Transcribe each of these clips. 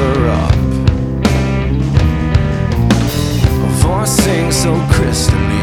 other up. A voice sings so crystalline.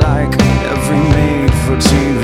like every made for TV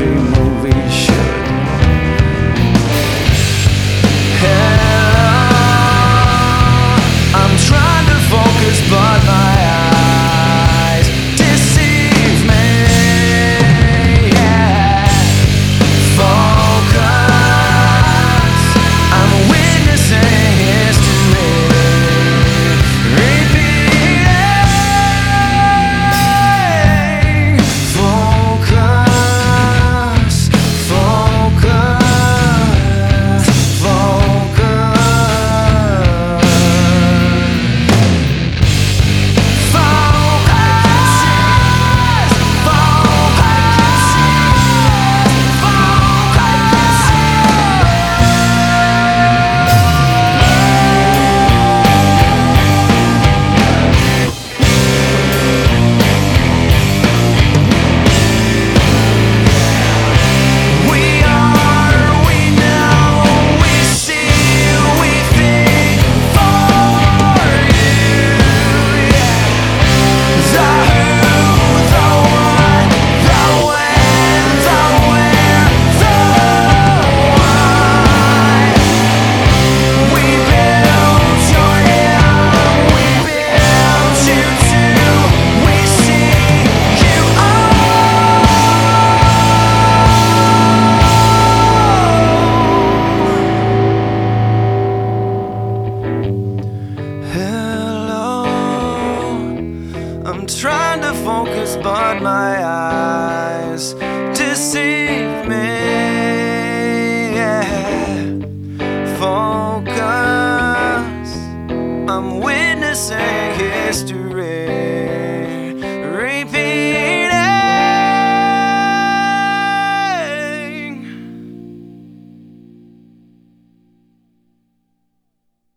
trying to focus, but my eyes deceive me. Yeah. Focus, I'm witnessing history.